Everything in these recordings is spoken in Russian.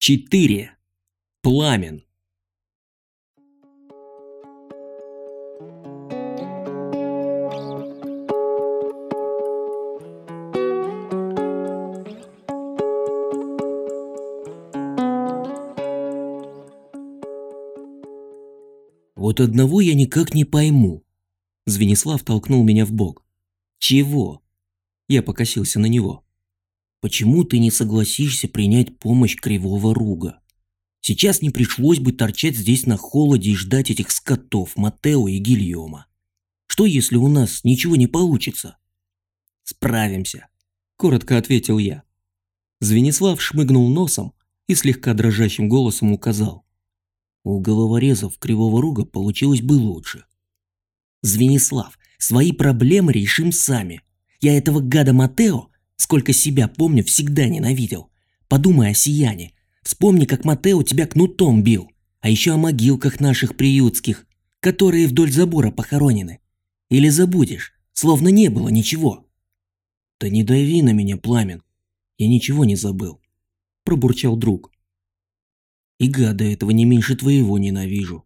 4. Пламен. Вот одного я никак не пойму. Звенислав толкнул меня в бок. Чего? Я покосился на него. Почему ты не согласишься принять помощь Кривого Руга? Сейчас не пришлось бы торчать здесь на холоде и ждать этих скотов Матео и Гильома. Что если у нас ничего не получится? Справимся, коротко ответил я. Звенислав шмыгнул носом и слегка дрожащим голосом указал. У головорезов Кривого Руга получилось бы лучше. Звенислав, свои проблемы решим сами. Я этого гада Матео Сколько себя помню, всегда ненавидел. Подумай о Сияне. Вспомни, как Матео тебя кнутом бил. А еще о могилках наших приютских, которые вдоль забора похоронены. Или забудешь, словно не было ничего. Да не дави на меня, Пламен. Я ничего не забыл. Пробурчал друг. И гада этого не меньше твоего ненавижу.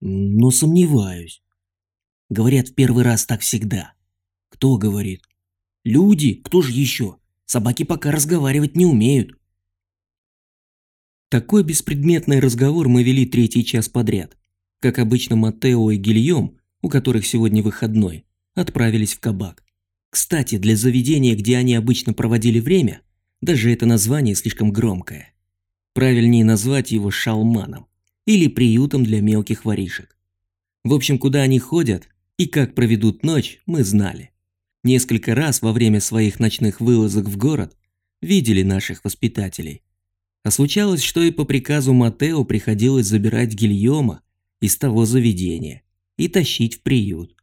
Но сомневаюсь. Говорят, в первый раз так всегда. Кто говорит? Люди, кто же еще? Собаки пока разговаривать не умеют. Такой беспредметный разговор мы вели третий час подряд. Как обычно, Матео и Гильем, у которых сегодня выходной, отправились в кабак. Кстати, для заведения, где они обычно проводили время, даже это название слишком громкое. Правильнее назвать его шалманом или приютом для мелких воришек. В общем, куда они ходят и как проведут ночь, мы знали. Несколько раз во время своих ночных вылазок в город видели наших воспитателей. А случалось, что и по приказу Матео приходилось забирать Гильома из того заведения и тащить в приют.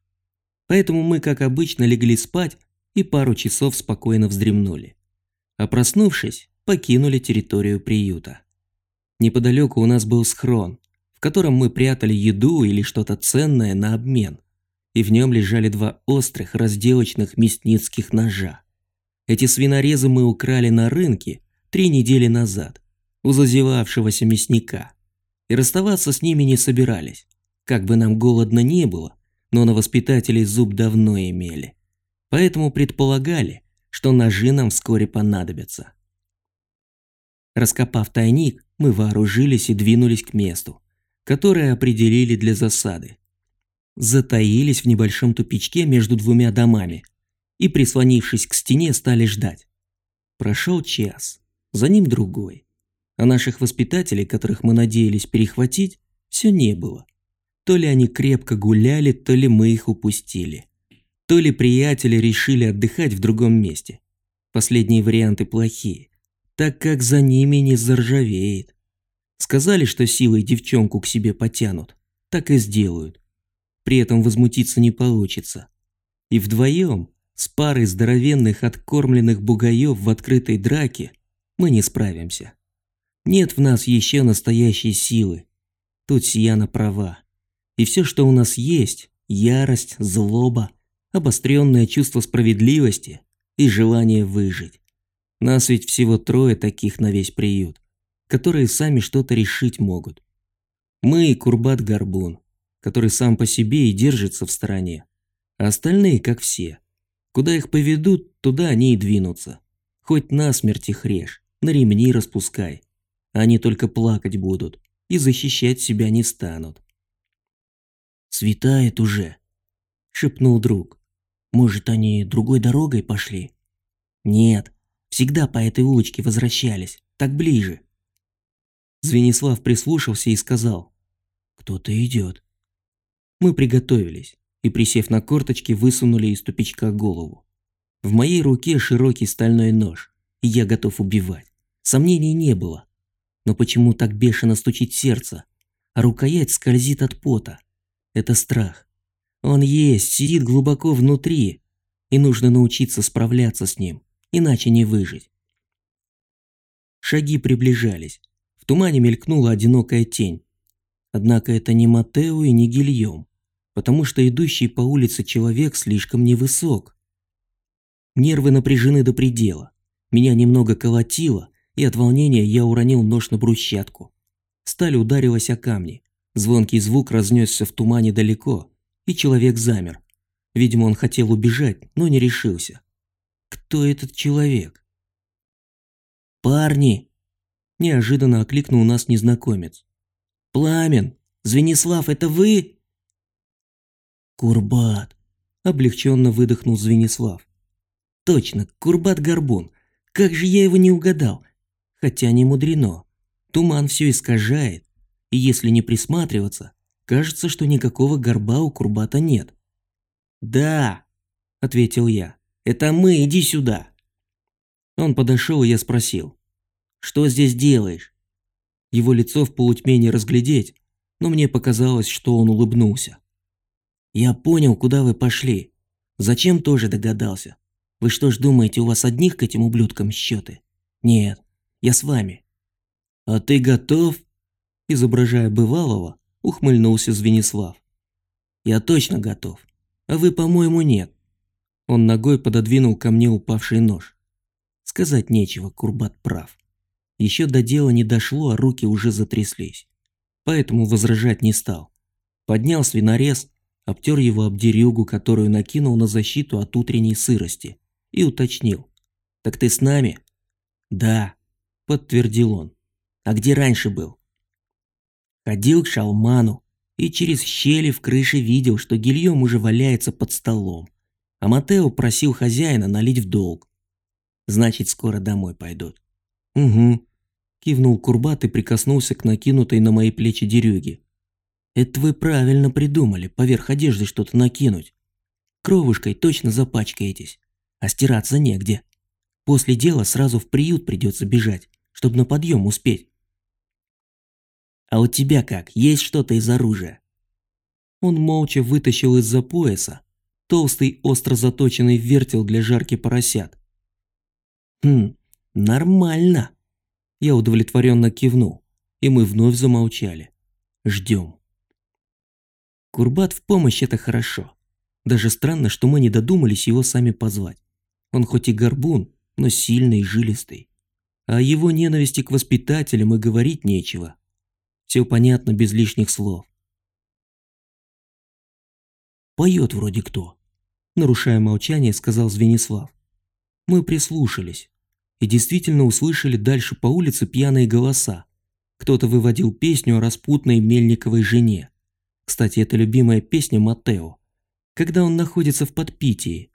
Поэтому мы, как обычно, легли спать и пару часов спокойно вздремнули. А проснувшись, покинули территорию приюта. Неподалеку у нас был схрон, в котором мы прятали еду или что-то ценное на обмен и в нем лежали два острых разделочных мясницких ножа. Эти свинорезы мы украли на рынке три недели назад у зазевавшегося мясника, и расставаться с ними не собирались. Как бы нам голодно не было, но на воспитателей зуб давно имели. Поэтому предполагали, что ножи нам вскоре понадобятся. Раскопав тайник, мы вооружились и двинулись к месту, которое определили для засады затаились в небольшом тупичке между двумя домами и, прислонившись к стене, стали ждать. Прошел час, за ним другой. А наших воспитателей, которых мы надеялись перехватить, все не было. То ли они крепко гуляли, то ли мы их упустили. То ли приятели решили отдыхать в другом месте. Последние варианты плохие, так как за ними не заржавеет. Сказали, что силой девчонку к себе потянут, так и сделают при этом возмутиться не получится. И вдвоем, с парой здоровенных откормленных бугаев в открытой драке, мы не справимся. Нет в нас еще настоящей силы. Тут Сияна права. И все, что у нас есть, ярость, злоба, обостренное чувство справедливости и желание выжить. Нас ведь всего трое таких на весь приют, которые сами что-то решить могут. Мы и Курбат Горбун который сам по себе и держится в стороне. А остальные, как все. Куда их поведут, туда они и двинутся. Хоть насмерть их режь, на ремни распускай. Они только плакать будут и защищать себя не станут. «Светает уже», — шепнул друг. «Может, они другой дорогой пошли?» «Нет, всегда по этой улочке возвращались, так ближе». Звенислав прислушался и сказал. «Кто-то идет». Мы приготовились и, присев на корточки, высунули из тупичка голову. В моей руке широкий стальной нож, и я готов убивать. Сомнений не было. Но почему так бешено стучит сердце, а рукоять скользит от пота? Это страх. Он есть, сидит глубоко внутри, и нужно научиться справляться с ним, иначе не выжить. Шаги приближались. В тумане мелькнула одинокая тень. Однако это не Матео и не Гильем потому что идущий по улице человек слишком невысок. Нервы напряжены до предела. Меня немного колотило, и от волнения я уронил нож на брусчатку. Сталь ударилась о камни. Звонкий звук разнесся в тумане далеко, и человек замер. Видимо, он хотел убежать, но не решился. Кто этот человек? «Парни!» – неожиданно окликнул нас незнакомец. «Пламен! Звенислав, это вы?» «Курбат!» – облегченно выдохнул Звенислав. «Точно, Курбат-Горбун! Как же я его не угадал! Хотя не мудрено. Туман все искажает, и если не присматриваться, кажется, что никакого горба у Курбата нет». «Да!» – ответил я. «Это мы, иди сюда!» Он подошел, и я спросил. «Что здесь делаешь?» Его лицо в полутьме не разглядеть, но мне показалось, что он улыбнулся. «Я понял, куда вы пошли. Зачем тоже догадался? Вы что ж думаете, у вас одних к этим ублюдкам счеты? Нет, я с вами». «А ты готов?» Изображая бывалого, ухмыльнулся Звенислав. «Я точно готов, а вы, по-моему, нет». Он ногой пододвинул ко мне упавший нож. Сказать нечего, Курбат прав. Еще до дела не дошло, а руки уже затряслись. Поэтому возражать не стал. Поднял свинорез, обтер его об дерюгу, которую накинул на защиту от утренней сырости, и уточнил. «Так ты с нами?» «Да», – подтвердил он. «А где раньше был?» Ходил к шалману и через щели в крыше видел, что Гильем уже валяется под столом. А Матео просил хозяина налить в долг. Значит, скоро домой пойдут. Угу. Кивнул Курбат и прикоснулся к накинутой на мои плечи дерюге. Это вы правильно придумали, поверх одежды что-то накинуть. Кровушкой точно запачкаетесь, а стираться негде. После дела сразу в приют придется бежать, чтобы на подъем успеть. А у тебя как, есть что-то из оружия? Он молча вытащил из-за пояса толстый остро заточенный вертел для жарки поросят «Хм, нормально!» Я удовлетворенно кивнул, и мы вновь замолчали. Ждем. Курбат в помощь – это хорошо. Даже странно, что мы не додумались его сами позвать. Он хоть и горбун, но сильный и жилистый. А о его ненависти к воспитателям и говорить нечего. Все понятно без лишних слов. «Поет вроде кто», – нарушая молчание, сказал Звенислав. Мы прислушались и действительно услышали дальше по улице пьяные голоса. Кто-то выводил песню о распутной Мельниковой жене. Кстати, это любимая песня Матео, когда он находится в подпитии.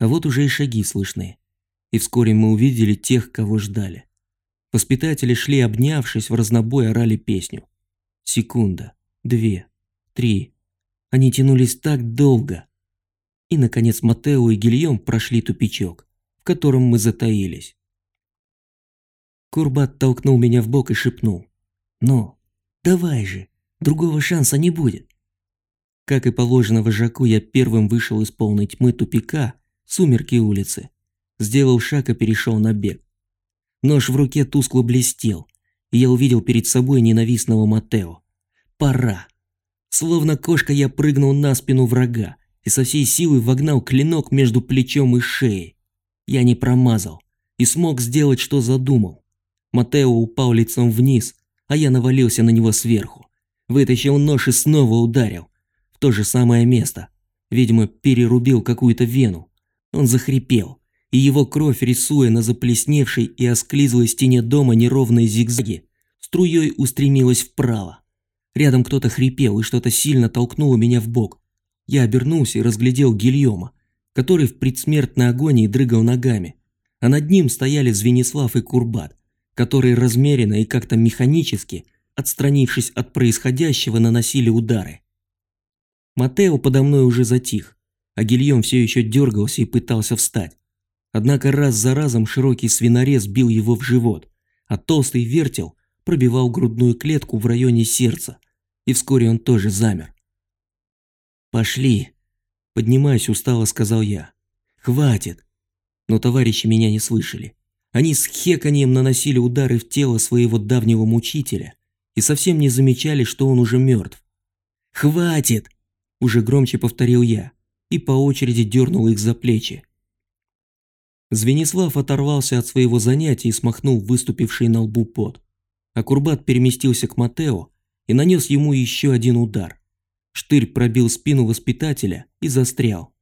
А вот уже и шаги слышны. И вскоре мы увидели тех, кого ждали. Воспитатели шли обнявшись, в разнобой орали песню. Секунда, две, три. Они тянулись так долго, и, наконец, Матео и Гильем прошли тупичок, котором мы затаились. Курбат толкнул меня в бок и шепнул. «Ну, давай же, другого шанса не будет». Как и положено вожаку, я первым вышел из полной тьмы тупика, сумерки улицы. Сделал шаг и перешел на бег. Нож в руке тускло блестел, и я увидел перед собой ненавистного Матео. Пора. Словно кошка я прыгнул на спину врага, и со всей силы вогнал клинок между плечом и шеей. Я не промазал и смог сделать, что задумал. Матео упал лицом вниз, а я навалился на него сверху. Вытащил нож и снова ударил. В то же самое место. Видимо, перерубил какую-то вену. Он захрипел, и его кровь, рисуя на заплесневшей и осклизлой стене дома неровные зигзаги, струей устремилась вправо. Рядом кто-то хрипел и что-то сильно толкнуло меня в бок. Я обернулся и разглядел Гильома, который в предсмертной агонии дрыгал ногами, а над ним стояли Звенислав и Курбат, которые размеренно и как-то механически, отстранившись от происходящего, наносили удары. Матео подо мной уже затих, а Гильем все еще дергался и пытался встать. Однако раз за разом широкий свинорез бил его в живот, а толстый вертел пробивал грудную клетку в районе сердца, и вскоре он тоже замер. «Пошли!» Поднимаясь устало, сказал я. «Хватит!» Но товарищи меня не слышали. Они с хеканьем наносили удары в тело своего давнего мучителя и совсем не замечали, что он уже мертв. «Хватит!» – уже громче повторил я и по очереди дернул их за плечи. Звенислав оторвался от своего занятия и смахнул выступивший на лбу пот. А Курбат переместился к Матео и нанес ему еще один удар. Штырь пробил спину воспитателя и застрял.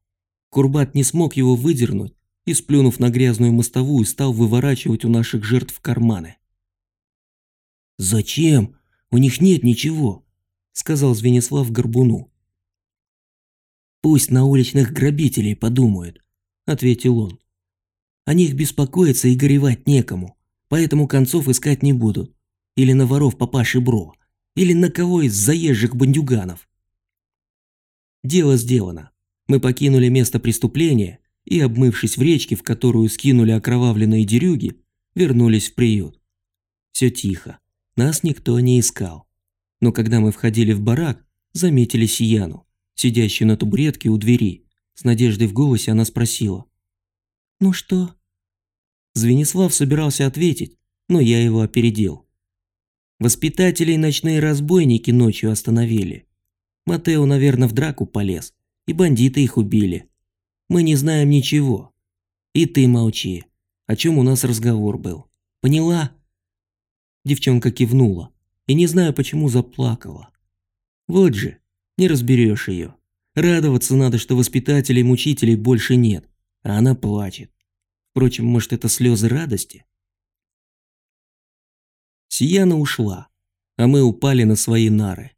Курбат не смог его выдернуть и, сплюнув на грязную мостовую, стал выворачивать у наших жертв карманы. «Зачем? У них нет ничего», – сказал Звенислав Горбуну. «Пусть на уличных грабителей подумают», – ответил он. «О них беспокоиться и горевать некому, поэтому концов искать не будут. Или на воров папаши Бро, или на кого из заезжих бандюганов». Дело сделано. Мы покинули место преступления и, обмывшись в речке, в которую скинули окровавленные дерюги, вернулись в приют. Все тихо, нас никто не искал. Но когда мы входили в барак, заметили Сияну, сидящую на табуретке у двери. С надеждой в голосе она спросила. «Ну что?» Звенислав собирался ответить, но я его опередил. Воспитателей ночные разбойники ночью остановили. Матео, наверное, в драку полез, и бандиты их убили. Мы не знаем ничего. И ты молчи. О чем у нас разговор был. Поняла? Девчонка кивнула. И не знаю почему заплакала. Вот же, не разберешь ее. Радоваться надо, что воспитателей и мучителей больше нет. А она плачет. Впрочем, может это слезы радости? Сияна ушла, а мы упали на свои нары.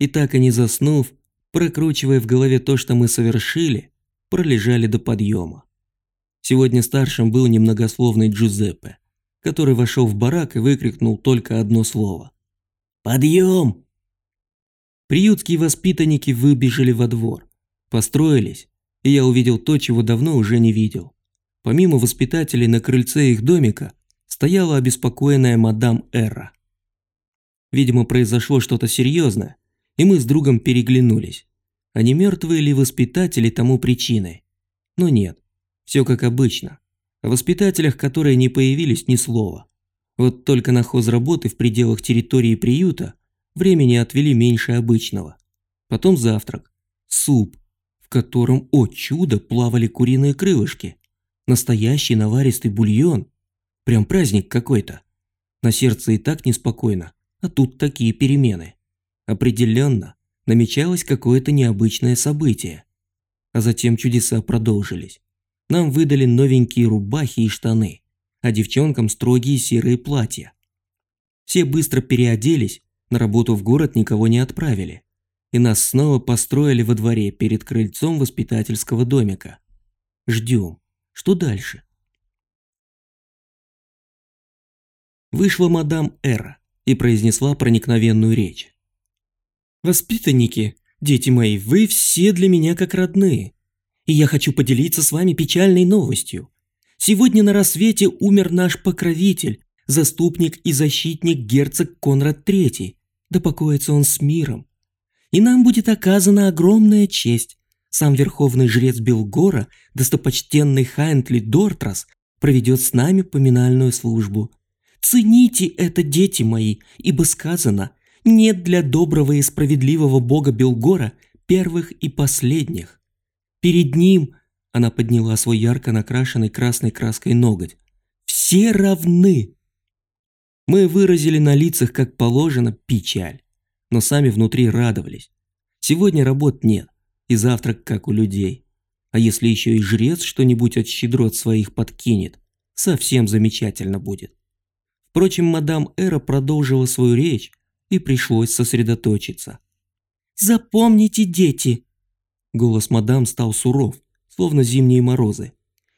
И так и не заснув, прокручивая в голове то, что мы совершили, пролежали до подъема. Сегодня старшим был немногословный Джузеппе, который вошел в барак и выкрикнул только одно слово. «Подъем!» Приютские воспитанники выбежали во двор, построились, и я увидел то, чего давно уже не видел. Помимо воспитателей на крыльце их домика стояла обеспокоенная мадам Эра. Видимо, произошло что-то серьезное, и мы с другом переглянулись а не мертвые ли воспитатели тому причиной. Но нет, все как обычно. О воспитателях, которые не появились ни слова. Вот только на хозработы в пределах территории приюта времени отвели меньше обычного. Потом завтрак, суп, в котором, о чудо, плавали куриные крылышки. Настоящий наваристый бульон. Прям праздник какой-то. На сердце и так неспокойно, а тут такие перемены. Определенно, намечалось какое-то необычное событие. А затем чудеса продолжились. Нам выдали новенькие рубахи и штаны, а девчонкам строгие серые платья. Все быстро переоделись, на работу в город никого не отправили. И нас снова построили во дворе перед крыльцом воспитательского домика. Ждем. Что дальше? Вышла мадам Эра и произнесла проникновенную речь. Воспитанники, дети мои, вы все для меня как родные. И я хочу поделиться с вами печальной новостью. Сегодня на рассвете умер наш покровитель, заступник и защитник герцог Конрад III. Да покоится он с миром. И нам будет оказана огромная честь. Сам верховный жрец Белгора, достопочтенный Хайнтли Дортрас, проведет с нами поминальную службу. Цените это, дети мои, ибо сказано – нет для доброго и справедливого бога Белгора первых и последних. Перед ним она подняла свой ярко накрашенный красной краской ноготь. Все равны. Мы выразили на лицах, как положено, печаль, но сами внутри радовались. Сегодня работ нет, и завтрак как у людей. А если еще и жрец что-нибудь от щедрот своих подкинет, совсем замечательно будет. Впрочем, мадам Эра продолжила свою речь, и пришлось сосредоточиться. «Запомните, дети!» Голос мадам стал суров, словно зимние морозы.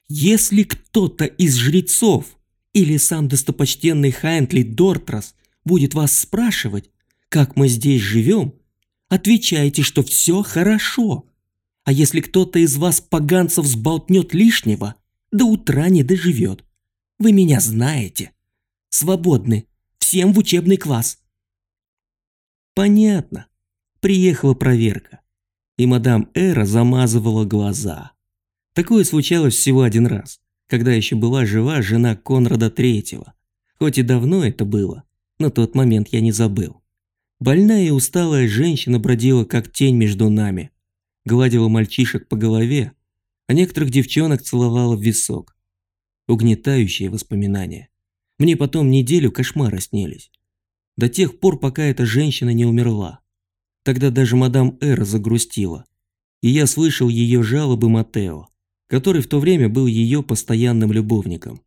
«Если кто-то из жрецов или сам достопочтенный Хайнтли Дортрас будет вас спрашивать, как мы здесь живем, отвечайте, что все хорошо. А если кто-то из вас, поганцев, сболтнет лишнего, до утра не доживет. Вы меня знаете. Свободны. Всем в учебный класс. Понятно. Приехала проверка. И мадам Эра замазывала глаза. Такое случалось всего один раз, когда еще была жива жена Конрада Третьего. Хоть и давно это было, но тот момент я не забыл. Больная и усталая женщина бродила как тень между нами. Гладила мальчишек по голове, а некоторых девчонок целовала в висок. угнетающие воспоминания. Мне потом неделю кошмары снились. До тех пор, пока эта женщина не умерла. Тогда даже мадам Эр загрустила. И я слышал ее жалобы Матео, который в то время был ее постоянным любовником.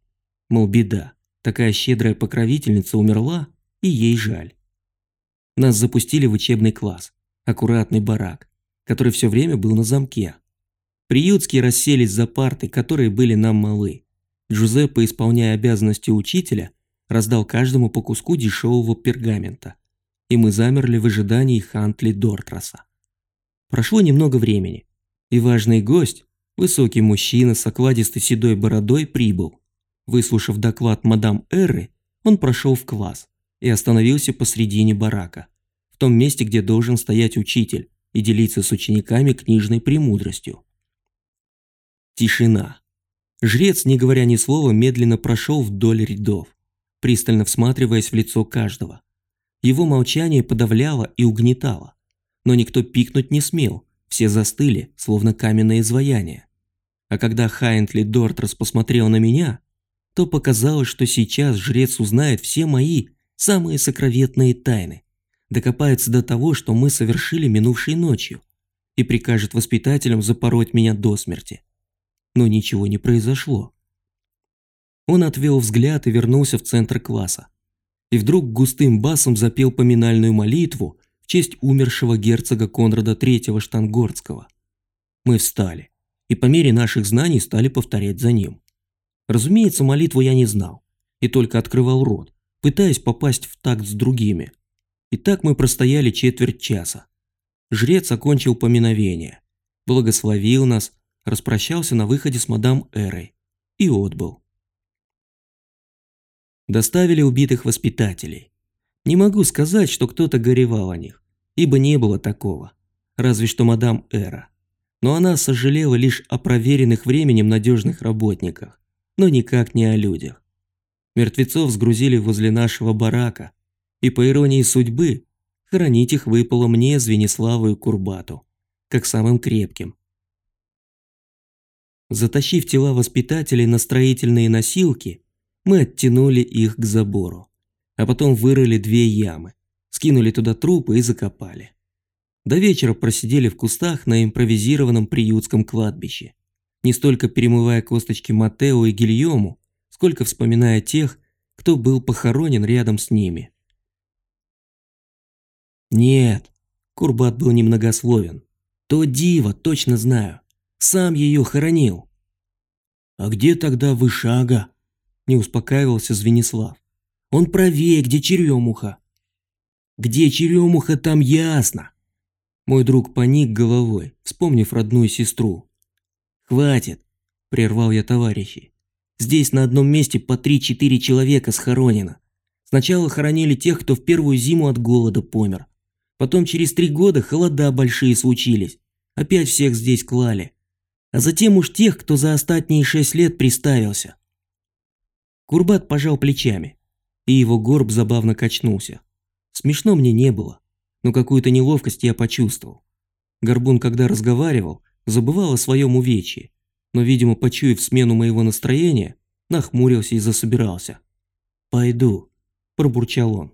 Мол, беда, такая щедрая покровительница умерла, и ей жаль. Нас запустили в учебный класс, аккуратный барак, который все время был на замке. Приютские расселись за парты, которые были нам малы. Джузеппе, исполняя обязанности учителя, раздал каждому по куску дешевого пергамента. И мы замерли в ожидании Хантли Дортраса. Прошло немного времени, и важный гость, высокий мужчина с окладистой седой бородой, прибыл. Выслушав доклад мадам Эрры, он прошел в класс и остановился посредине барака, в том месте, где должен стоять учитель и делиться с учениками книжной премудростью. Тишина. Жрец, не говоря ни слова, медленно прошел вдоль рядов, пристально всматриваясь в лицо каждого. Его молчание подавляло и угнетало. Но никто пикнуть не смел, все застыли, словно каменное изваяние. А когда Хайнтли Дортрас посмотрел на меня, то показалось, что сейчас жрец узнает все мои самые сокровенные тайны, докопается до того, что мы совершили минувшей ночью, и прикажет воспитателям запороть меня до смерти но ничего не произошло. Он отвел взгляд и вернулся в центр класса. И вдруг густым басом запел поминальную молитву в честь умершего герцога Конрада III Штангордского. Мы встали и по мере наших знаний стали повторять за ним. Разумеется, молитву я не знал и только открывал рот, пытаясь попасть в такт с другими. И так мы простояли четверть часа. Жрец окончил поминовение, благословил нас распрощался на выходе с мадам Эрой и отбыл. Доставили убитых воспитателей. Не могу сказать, что кто-то горевал о них, ибо не было такого, разве что мадам Эра. Но она сожалела лишь о проверенных временем надежных работниках, но никак не о людях. Мертвецов сгрузили возле нашего барака, и по иронии судьбы, хранить их выпало мне, Звениславу и Курбату, как самым крепким, Затащив тела воспитателей на строительные носилки, мы оттянули их к забору, а потом вырыли две ямы, скинули туда трупы и закопали. До вечера просидели в кустах на импровизированном приютском кладбище, не столько перемывая косточки Матео и Гильому, сколько вспоминая тех, кто был похоронен рядом с ними. Нет, Курбат был немногословен. То диво, точно знаю. Сам ее хоронил. А где тогда Вышага? Не успокаивался Звенислав. Он правее, где черемуха. Где черемуха, там ясно. Мой друг поник головой, вспомнив родную сестру. «Хватит!» – прервал я товарищей. «Здесь на одном месте по три-четыре человека схоронено. Сначала хоронили тех, кто в первую зиму от голода помер. Потом через три года холода большие случились. Опять всех здесь клали а затем уж тех, кто за остатние шесть лет приставился. Курбат пожал плечами, и его горб забавно качнулся. Смешно мне не было, но какую-то неловкость я почувствовал. Горбун, когда разговаривал, забывал о своем увечье, но, видимо, почуяв смену моего настроения, нахмурился и засобирался. «Пойду», – пробурчал он.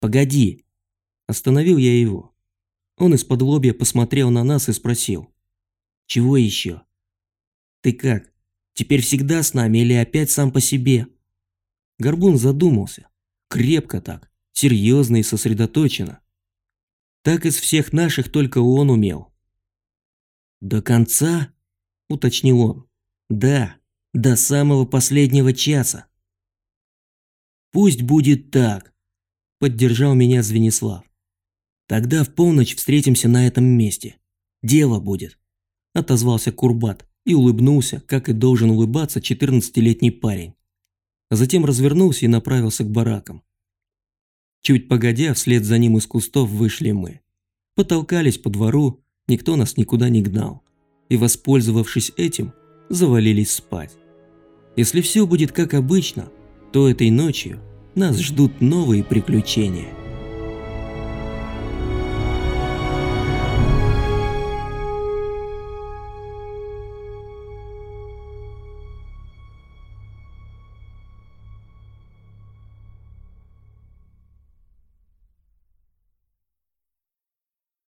«Погоди», – остановил я его. Он из-под лобья посмотрел на нас и спросил. Чего еще? Ты как? Теперь всегда с нами или опять сам по себе? Горбун задумался. Крепко так, серьезно и сосредоточенно. Так из всех наших только он умел. До конца? Уточнил он. Да, до самого последнего часа. Пусть будет так, поддержал меня Звенислав. Тогда в полночь встретимся на этом месте. Дело будет отозвался Курбат и улыбнулся, как и должен улыбаться 14-летний парень. Затем развернулся и направился к баракам. Чуть погодя, вслед за ним из кустов вышли мы. Потолкались по двору, никто нас никуда не гнал. И, воспользовавшись этим, завалились спать. Если все будет как обычно, то этой ночью нас ждут новые приключения.